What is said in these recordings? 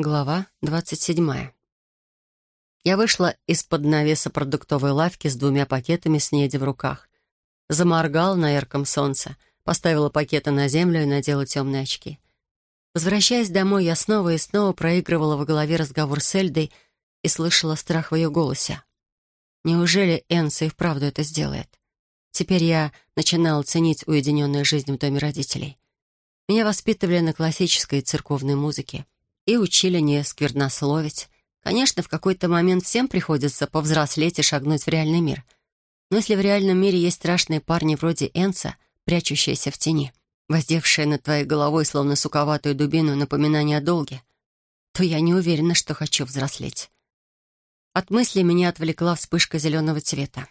Глава двадцать седьмая. Я вышла из-под навеса продуктовой лавки с двумя пакетами снеди в руках. Заморгал на ярком солнце, поставила пакеты на землю и надела темные очки. Возвращаясь домой, я снова и снова проигрывала в голове разговор с Эльдой и слышала страх в ее голосе. Неужели Энса и вправду это сделает? Теперь я начинала ценить уединенную жизнь в доме родителей. Меня воспитывали на классической церковной музыке и учили не сквернословить. Конечно, в какой-то момент всем приходится повзрослеть и шагнуть в реальный мир. Но если в реальном мире есть страшные парни вроде Энса, прячущиеся в тени, воздевшие над твоей головой словно суковатую дубину напоминание о долге, то я не уверена, что хочу взрослеть. От мысли меня отвлекла вспышка зеленого цвета.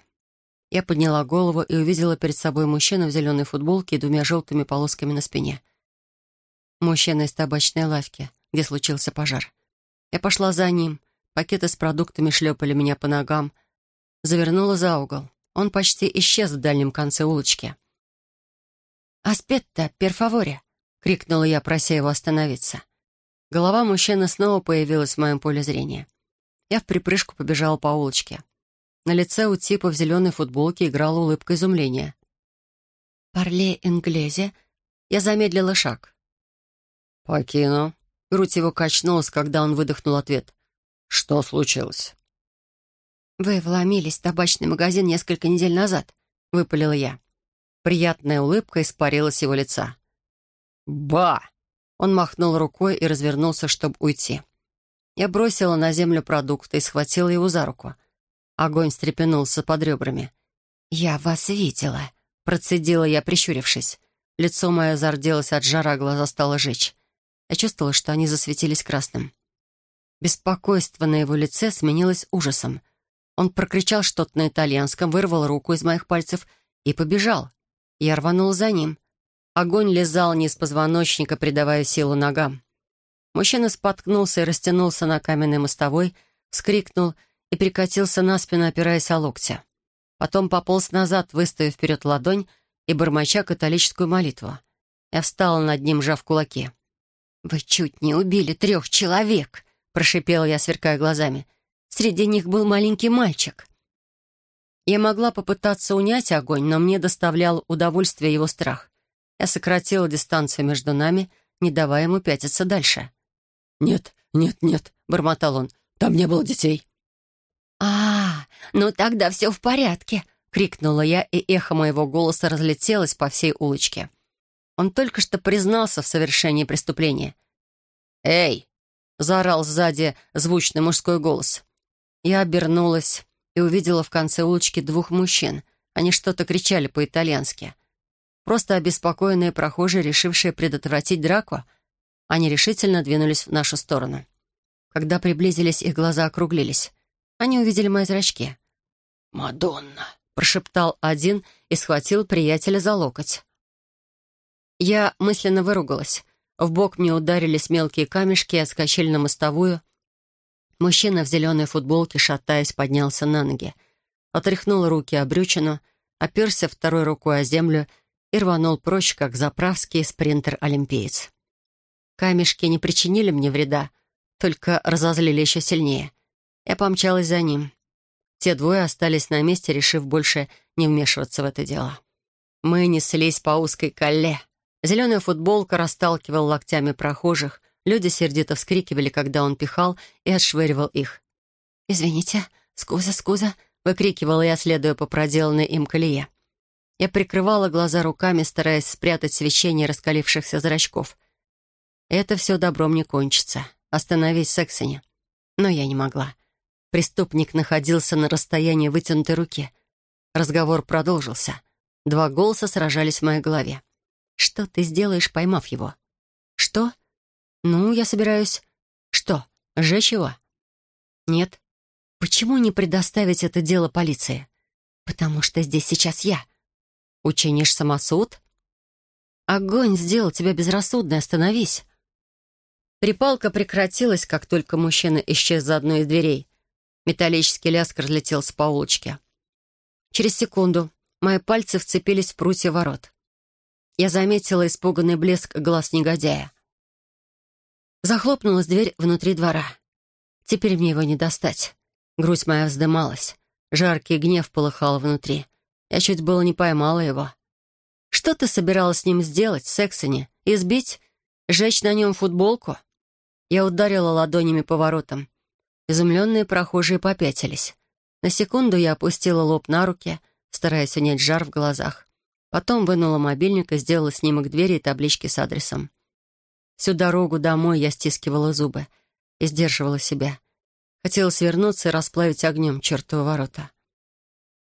Я подняла голову и увидела перед собой мужчину в зеленой футболке и двумя желтыми полосками на спине. Мужчина из табачной лавки где случился пожар. Я пошла за ним. Пакеты с продуктами шлепали меня по ногам. Завернула за угол. Он почти исчез в дальнем конце улочки. «Аспетта, перфаворе!» — крикнула я, прося его остановиться. Голова мужчины снова появилась в моем поле зрения. Я в припрыжку побежала по улочке. На лице у типа в зеленой футболке играла улыбка изумления. «Парле инглезе?» Я замедлила шаг. «Покину», Грудь его качнулась, когда он выдохнул ответ. «Что случилось?» «Вы вломились в табачный магазин несколько недель назад», — выпалила я. Приятная улыбка испарилась с его лица. «Ба!» Он махнул рукой и развернулся, чтобы уйти. Я бросила на землю продукты и схватила его за руку. Огонь встрепенулся под ребрами. «Я вас видела», — процедила я, прищурившись. Лицо мое зарделось от жара, глаза стало жечь. Я чувствовала, что они засветились красным. Беспокойство на его лице сменилось ужасом. Он прокричал что-то на итальянском, вырвал руку из моих пальцев и побежал. Я рванул за ним. Огонь лизал низ позвоночника, придавая силу ногам. Мужчина споткнулся и растянулся на каменной мостовой, вскрикнул и прикатился на спину, опираясь о локти. Потом пополз назад, выставив вперед ладонь и бормоча католическую молитву. Я встала над ним, сжав кулаки. «Вы чуть не убили трех человек!» — прошипела я, сверкая глазами. «Среди них был маленький мальчик». Я могла попытаться унять огонь, но мне доставлял удовольствие его страх. Я сократила дистанцию между нами, не давая ему пятиться дальше. «Нет, нет, нет», — бормотал он, — «там не было детей». «А, ну тогда все в порядке», — крикнула я, и эхо моего голоса разлетелось по всей улочке. Он только что признался в совершении преступления. «Эй!» — заорал сзади звучный мужской голос. Я обернулась и увидела в конце улочки двух мужчин. Они что-то кричали по-итальянски. Просто обеспокоенные прохожие, решившие предотвратить драку, они решительно двинулись в нашу сторону. Когда приблизились, их глаза округлились. Они увидели мои зрачки. «Мадонна!» — прошептал один и схватил приятеля за локоть. Я мысленно выругалась. В бок мне ударились мелкие камешки и отскочили на мостовую. Мужчина в зеленой футболке, шатаясь, поднялся на ноги. Отряхнул руки о брючину, оперся второй рукой о землю и рванул прочь, как заправский спринтер-олимпиец. Камешки не причинили мне вреда, только разозлили еще сильнее. Я помчалась за ним. Те двое остались на месте, решив больше не вмешиваться в это дело. Мы неслись по узкой колле, Зеленая футболка расталкивал локтями прохожих. Люди сердито вскрикивали, когда он пихал и отшвыривал их. «Извините, скуза, скуза!» — выкрикивала я, следуя по проделанной им колее. Я прикрывала глаза руками, стараясь спрятать свечение раскалившихся зрачков. Это все добром не кончится. Остановись, Сексони. Но я не могла. Преступник находился на расстоянии вытянутой руки. Разговор продолжился. Два голоса сражались в моей голове. Что ты сделаешь, поймав его? Что? Ну, я собираюсь... Что, сжечь его? Нет. Почему не предоставить это дело полиции? Потому что здесь сейчас я. Учинишь самосуд? Огонь сделал тебя безрассудной, остановись. Припалка прекратилась, как только мужчина исчез за одной из дверей. Металлический лязг разлетелся по улочке. Через секунду мои пальцы вцепились в прутья ворот. Я заметила испуганный блеск глаз негодяя. Захлопнулась дверь внутри двора. Теперь мне его не достать. Грудь моя вздымалась. Жаркий гнев полыхал внутри. Я чуть было не поймала его. Что ты собиралась с ним сделать, Сексони? Избить? Жечь на нем футболку? Я ударила ладонями по воротам. Изумленные прохожие попятились. На секунду я опустила лоб на руки, стараясь унять жар в глазах. Потом вынула мобильник и сделала снимок двери и таблички с адресом. Всю дорогу домой я стискивала зубы и сдерживала себя. Хотела свернуться и расплавить огнем чертовы ворота.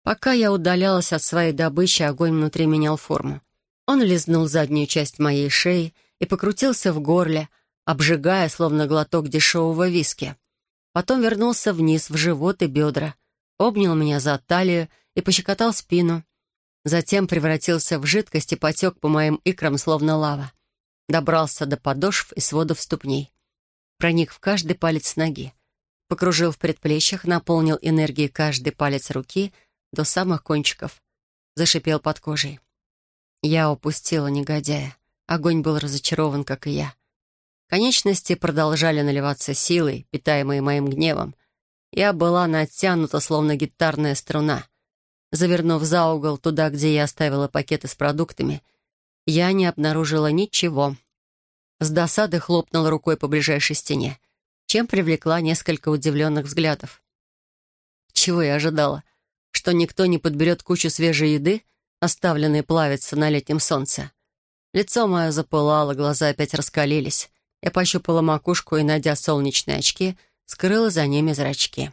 Пока я удалялась от своей добычи, огонь внутри менял форму. Он лизнул заднюю часть моей шеи и покрутился в горле, обжигая, словно глоток дешевого виски. Потом вернулся вниз, в живот и бедра, обнял меня за талию и пощекотал спину. Затем превратился в жидкость и потек по моим икрам, словно лава. Добрался до подошв и сводов ступней. Проник в каждый палец ноги. Покружил в предплечьях, наполнил энергией каждый палец руки до самых кончиков. Зашипел под кожей. Я упустила негодяя. Огонь был разочарован, как и я. Конечности продолжали наливаться силой, питаемой моим гневом. Я была натянута, словно гитарная струна. Завернув за угол туда, где я оставила пакеты с продуктами, я не обнаружила ничего. С досады хлопнула рукой по ближайшей стене, чем привлекла несколько удивленных взглядов. Чего я ожидала? Что никто не подберет кучу свежей еды, оставленной плавиться на летнем солнце? Лицо мое запылало, глаза опять раскалились. Я пощупала макушку и, найдя солнечные очки, скрыла за ними зрачки.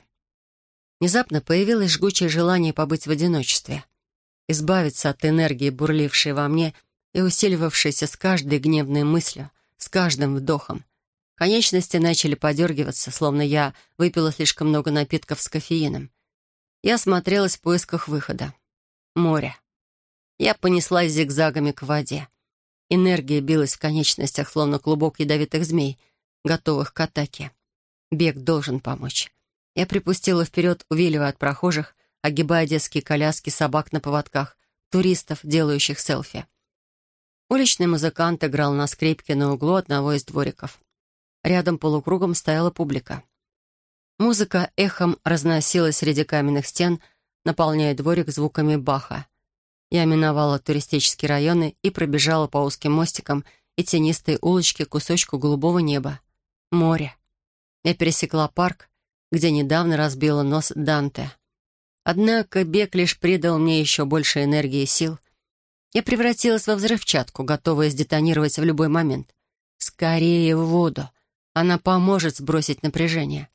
Внезапно появилось жгучее желание побыть в одиночестве, избавиться от энергии, бурлившей во мне — и усиливавшийся с каждой гневной мыслью, с каждым вдохом. Конечности начали подергиваться, словно я выпила слишком много напитков с кофеином. Я смотрелась в поисках выхода. Море. Я понеслась зигзагами к воде. Энергия билась в конечностях, словно клубок ядовитых змей, готовых к атаке. Бег должен помочь. Я припустила вперед, увиливая от прохожих, огибая детские коляски, собак на поводках, туристов, делающих селфи. Уличный музыкант играл на скрипке на углу одного из двориков. Рядом полукругом стояла публика. Музыка эхом разносилась среди каменных стен, наполняя дворик звуками Баха. Я миновала туристические районы и пробежала по узким мостикам и тенистой улочке кусочку голубого неба. Море. Я пересекла парк, где недавно разбила нос Данте. Однако бег лишь придал мне еще больше энергии и сил — я превратилась во взрывчатку, готовая сдетонировать в любой момент. Скорее в воду. Она поможет сбросить напряжение.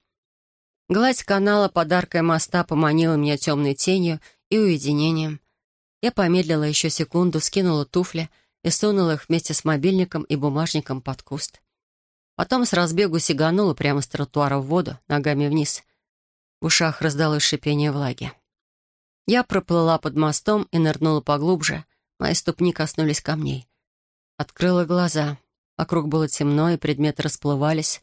Гладь канала подаркой моста поманила меня темной тенью и уединением. Я помедлила еще секунду, скинула туфли и сунула их вместе с мобильником и бумажником под куст. Потом с разбегу сиганула прямо с тротуара в воду, ногами вниз. В ушах раздалось шипение влаги. Я проплыла под мостом и нырнула поглубже — Мои ступни коснулись камней. Открыла глаза. Вокруг было темно, и предметы расплывались.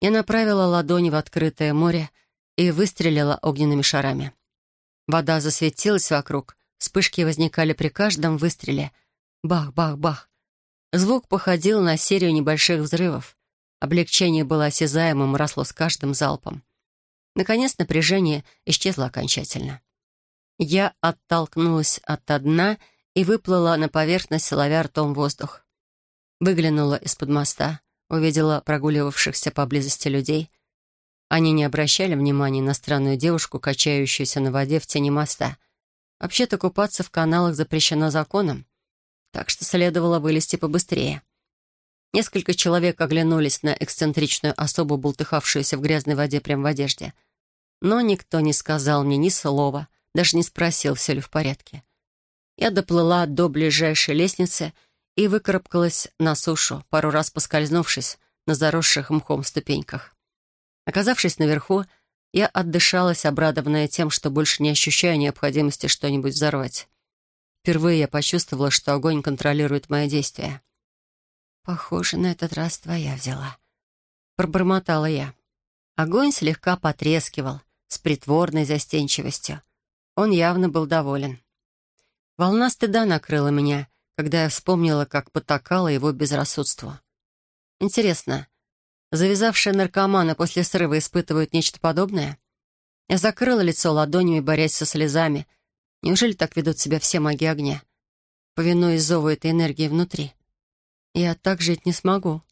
Я направила ладони в открытое море и выстрелила огненными шарами. Вода засветилась вокруг, вспышки возникали при каждом выстреле. Бах-бах-бах. Звук походил на серию небольших взрывов. Облегчение было осязаемым, росло с каждым залпом. Наконец напряжение исчезло окончательно. Я оттолкнулась от дна и выплыла на поверхность, ловя ртом воздух. Выглянула из-под моста, увидела прогуливавшихся поблизости людей. Они не обращали внимания на странную девушку, качающуюся на воде в тени моста. Вообще-то купаться в каналах запрещено законом, так что следовало вылезти побыстрее. Несколько человек оглянулись на эксцентричную особу, бултыхавшуюся в грязной воде прямо в одежде. Но никто не сказал мне ни слова, даже не спросил, все ли в порядке. Я доплыла до ближайшей лестницы и выкарабкалась на сушу, пару раз поскользнувшись на заросших мхом ступеньках. Оказавшись наверху, я отдышалась, обрадованная тем, что больше не ощущаю необходимости что-нибудь взорвать. Впервые я почувствовала, что огонь контролирует мои действия. «Похоже, на этот раз твоя взяла», — пробормотала я. Огонь слегка потрескивал, с притворной застенчивостью. Он явно был доволен. Волна стыда накрыла меня, когда я вспомнила, как потакала его безрассудству. Интересно, Завязавшие наркоманы после срыва испытывают нечто подобное? Я закрыла лицо ладонями, борясь со слезами. Неужели так ведут себя все маги огня? Повинуясь зову этой энергии внутри. Я так жить не смогу.